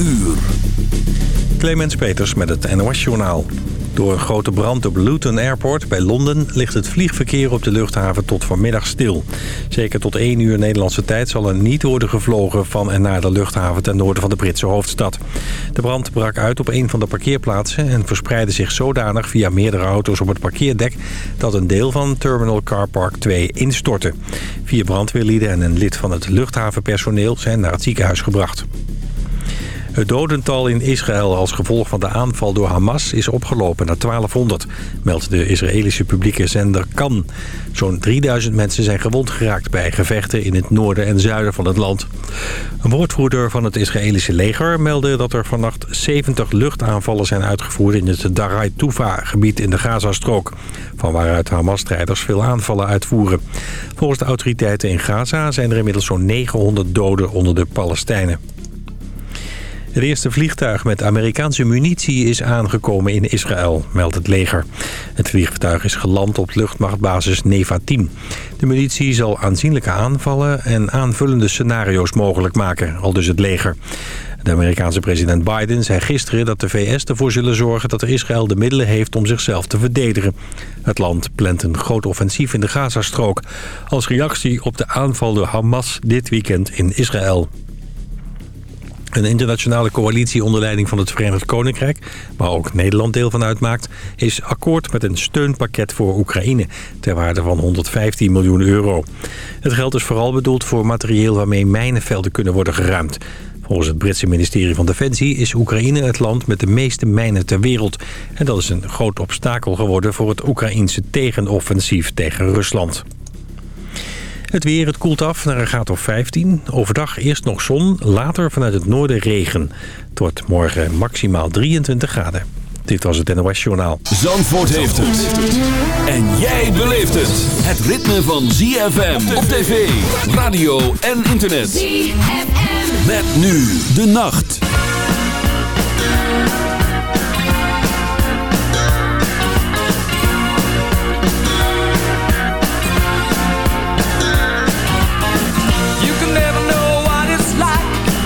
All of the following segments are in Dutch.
uur. Clemens Peters met het NOS-journaal. Door een grote brand op Luton Airport bij Londen... ligt het vliegverkeer op de luchthaven tot vanmiddag stil. Zeker tot 1 uur Nederlandse tijd zal er niet worden gevlogen... van en naar de luchthaven ten noorden van de Britse hoofdstad. De brand brak uit op een van de parkeerplaatsen... en verspreidde zich zodanig via meerdere auto's op het parkeerdek... dat een deel van Terminal Car Park 2 instortte. Vier brandweerlieden en een lid van het luchthavenpersoneel... zijn naar het ziekenhuis gebracht. Het dodental in Israël als gevolg van de aanval door Hamas is opgelopen naar 1200, meldt de Israëlische publieke zender Kan. Zo'n 3000 mensen zijn gewond geraakt bij gevechten in het noorden en zuiden van het land. Een woordvoerder van het Israëlische leger meldde dat er vannacht 70 luchtaanvallen zijn uitgevoerd in het Darai Tufa-gebied in de Gazastrook, van waaruit Hamas-strijders veel aanvallen uitvoeren. Volgens de autoriteiten in Gaza zijn er inmiddels zo'n 900 doden onder de Palestijnen. Het eerste vliegtuig met Amerikaanse munitie is aangekomen in Israël, meldt het leger. Het vliegtuig is geland op luchtmachtbasis Nevatim. De munitie zal aanzienlijke aanvallen en aanvullende scenario's mogelijk maken, al dus het leger. De Amerikaanse president Biden zei gisteren dat de VS ervoor zullen zorgen dat Israël de middelen heeft om zichzelf te verdedigen. Het land plant een groot offensief in de Gazastrook als reactie op de aanval door Hamas dit weekend in Israël. Een internationale coalitie onder leiding van het Verenigd Koninkrijk... waar ook Nederland deel van uitmaakt... is akkoord met een steunpakket voor Oekraïne... ter waarde van 115 miljoen euro. Het geld is vooral bedoeld voor materieel waarmee mijnenvelden kunnen worden geruimd. Volgens het Britse ministerie van Defensie is Oekraïne het land met de meeste mijnen ter wereld. En dat is een groot obstakel geworden voor het Oekraïense tegenoffensief tegen Rusland. Het weer, het koelt af naar een graad of 15. Overdag eerst nog zon, later vanuit het noorden regen. Het wordt morgen maximaal 23 graden. Dit was het NOS Journaal. Zandvoort heeft het. En jij beleeft het. Het ritme van ZFM op tv, radio en internet. ZFM. Met nu de nacht.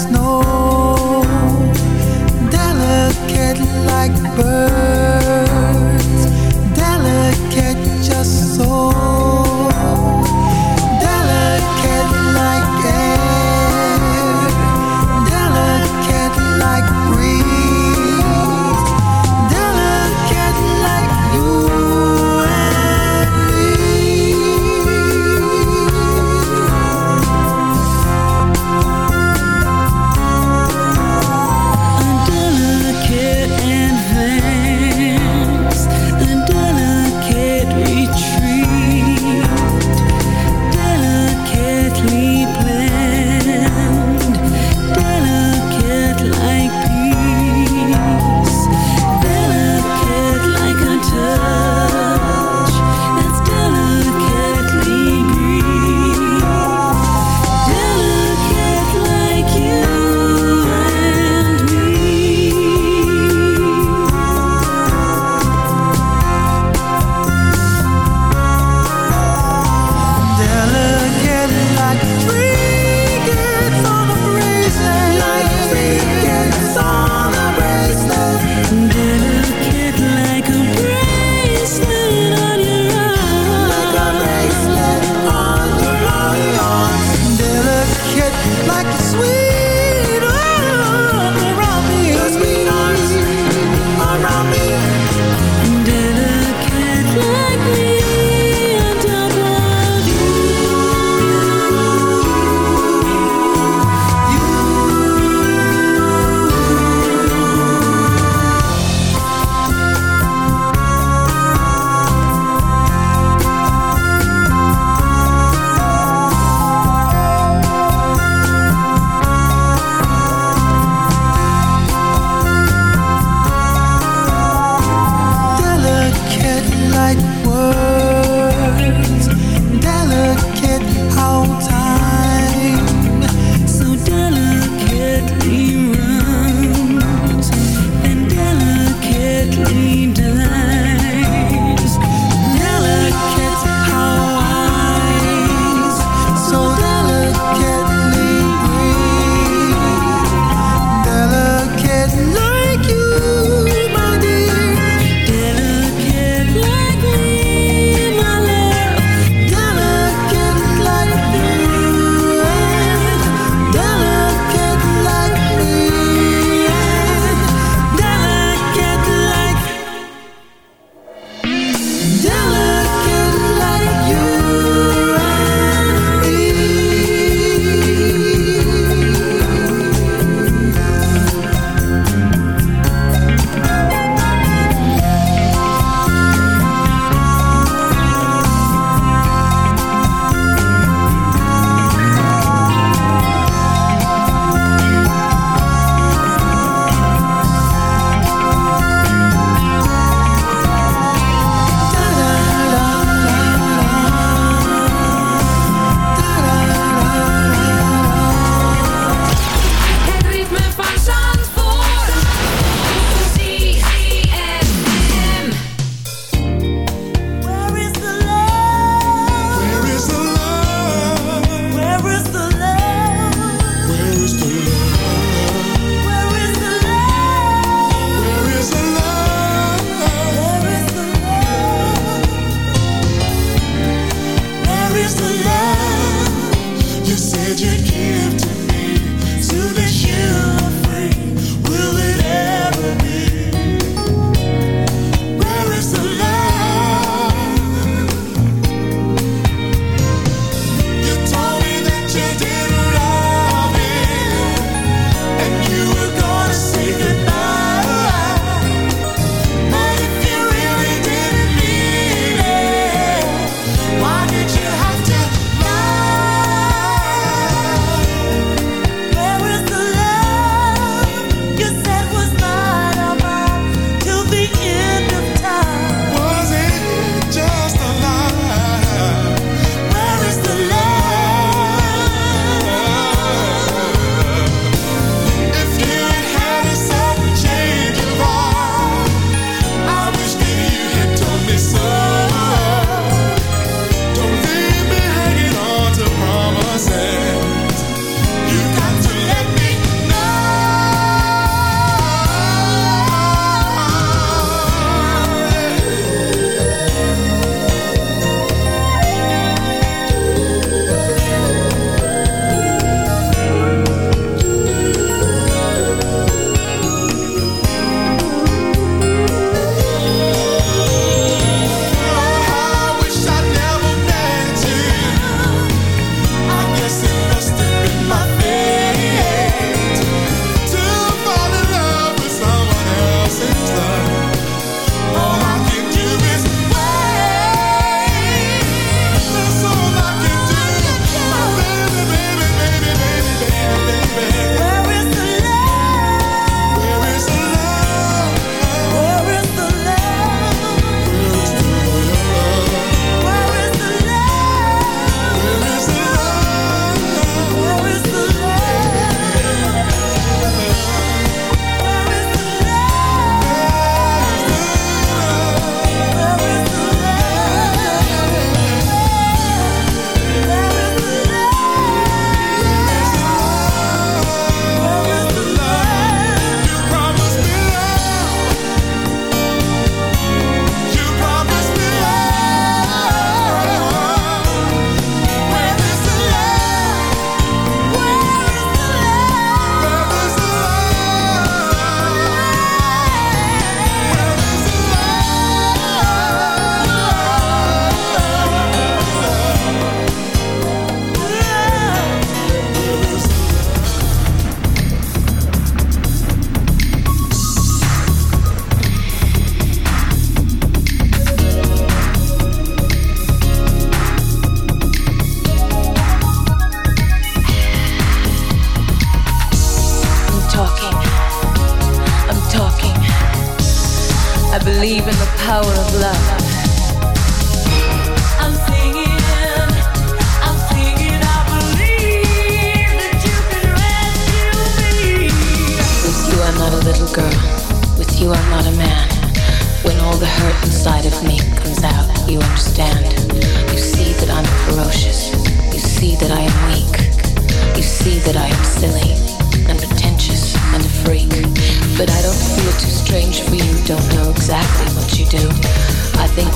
snow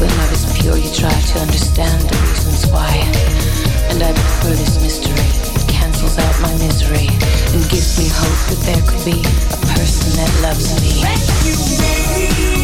when love is pure, you try to understand the reasons why. And I prefer this mystery. It cancels out my misery and gives me hope that there could be a person that loves me. Rescue me.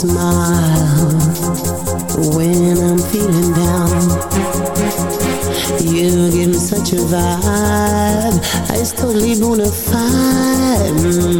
smile when I'm feeling down. You give me such a vibe, I totally to find.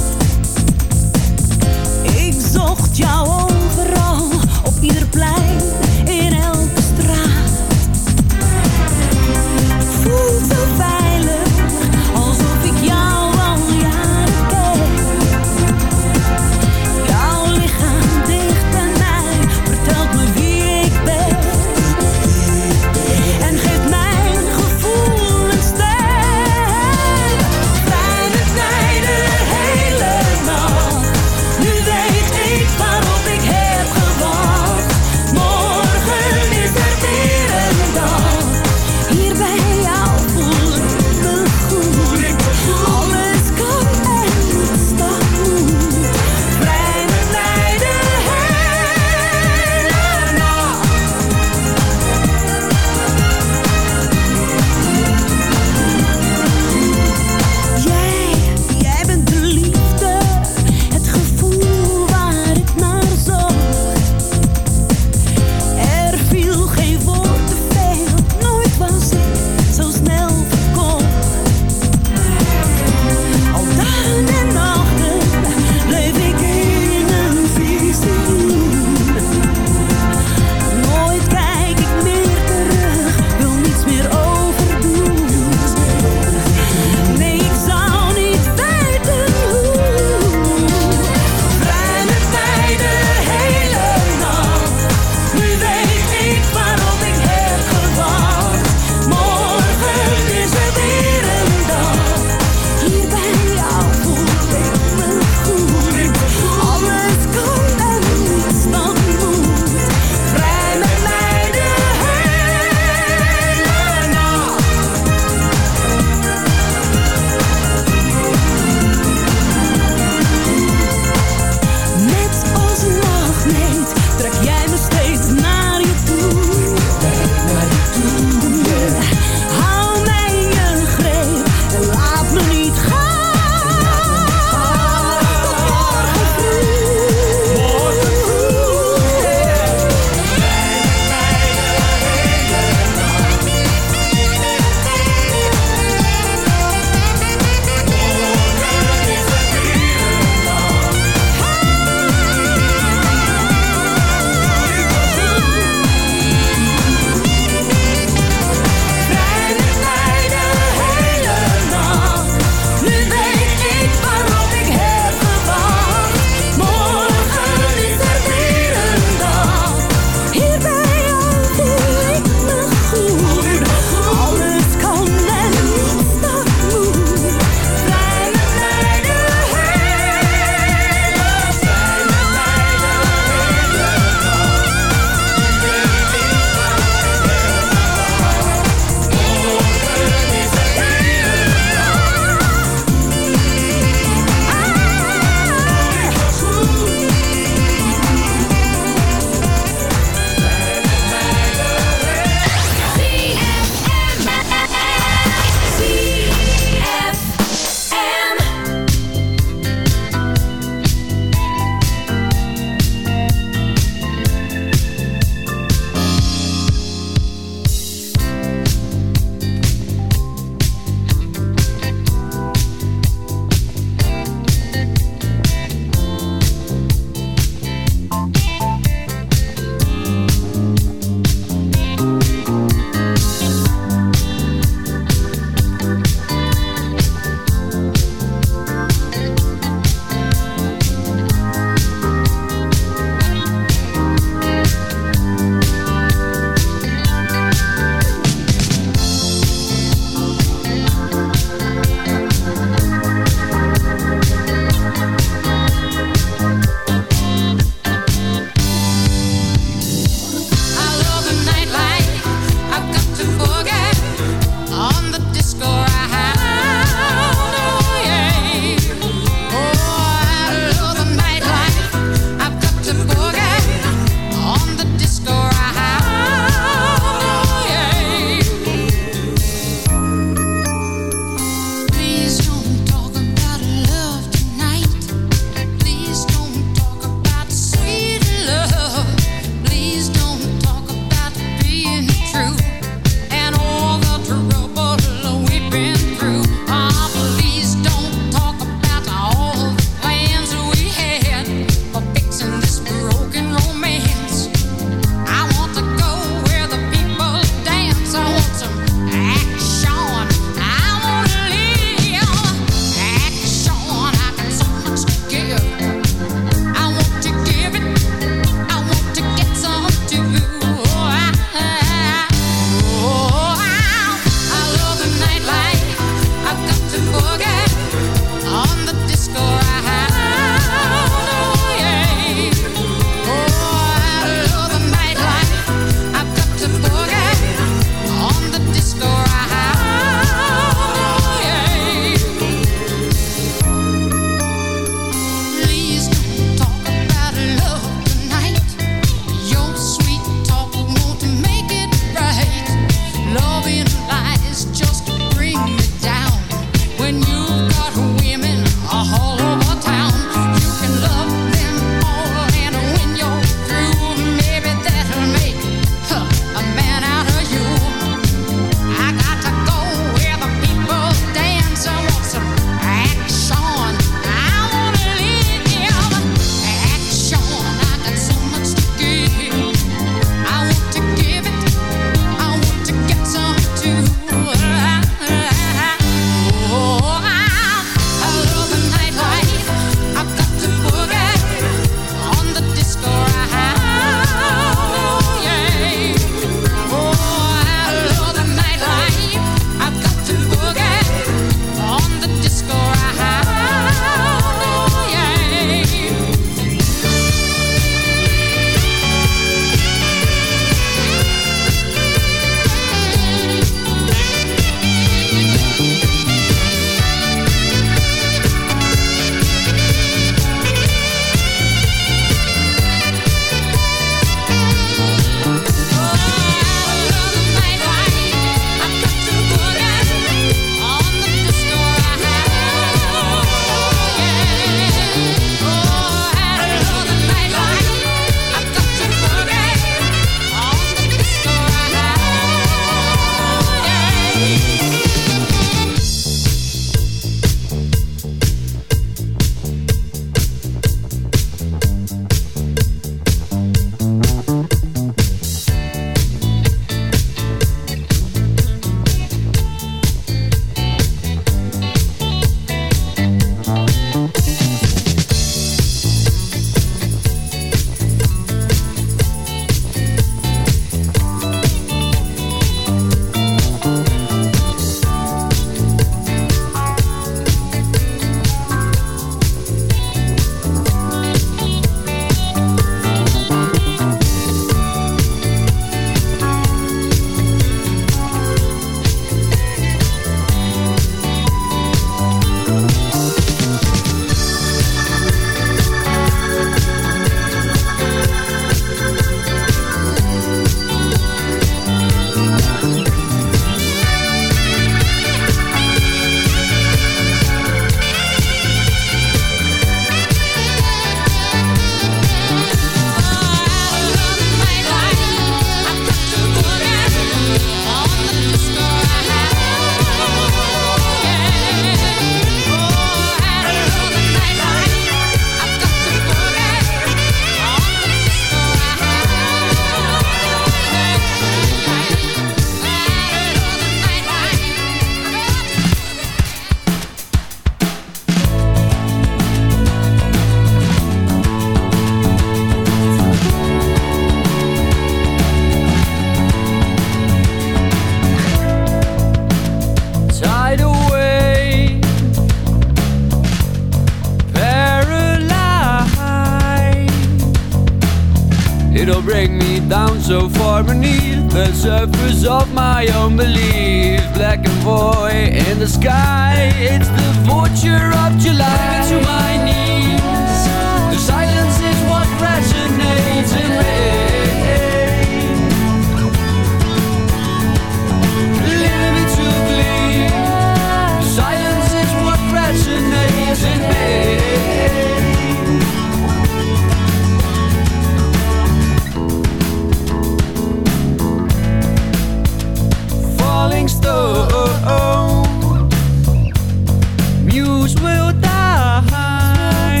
News will die.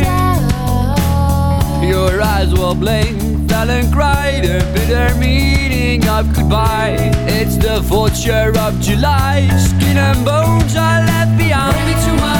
Your eyes will blink, fell and cried a bitter meaning of goodbye. It's the vulture of July, skin and bones are left behind. Bring me to my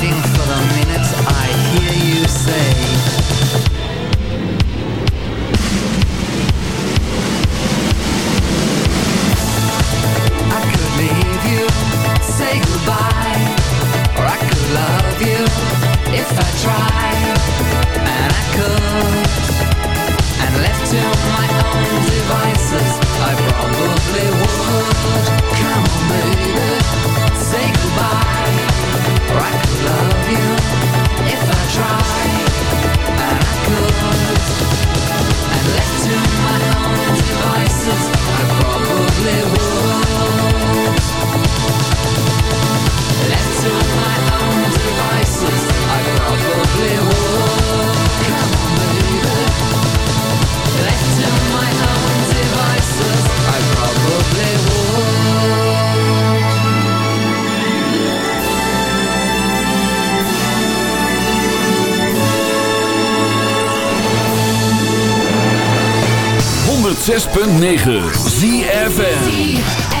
106.9 ZFN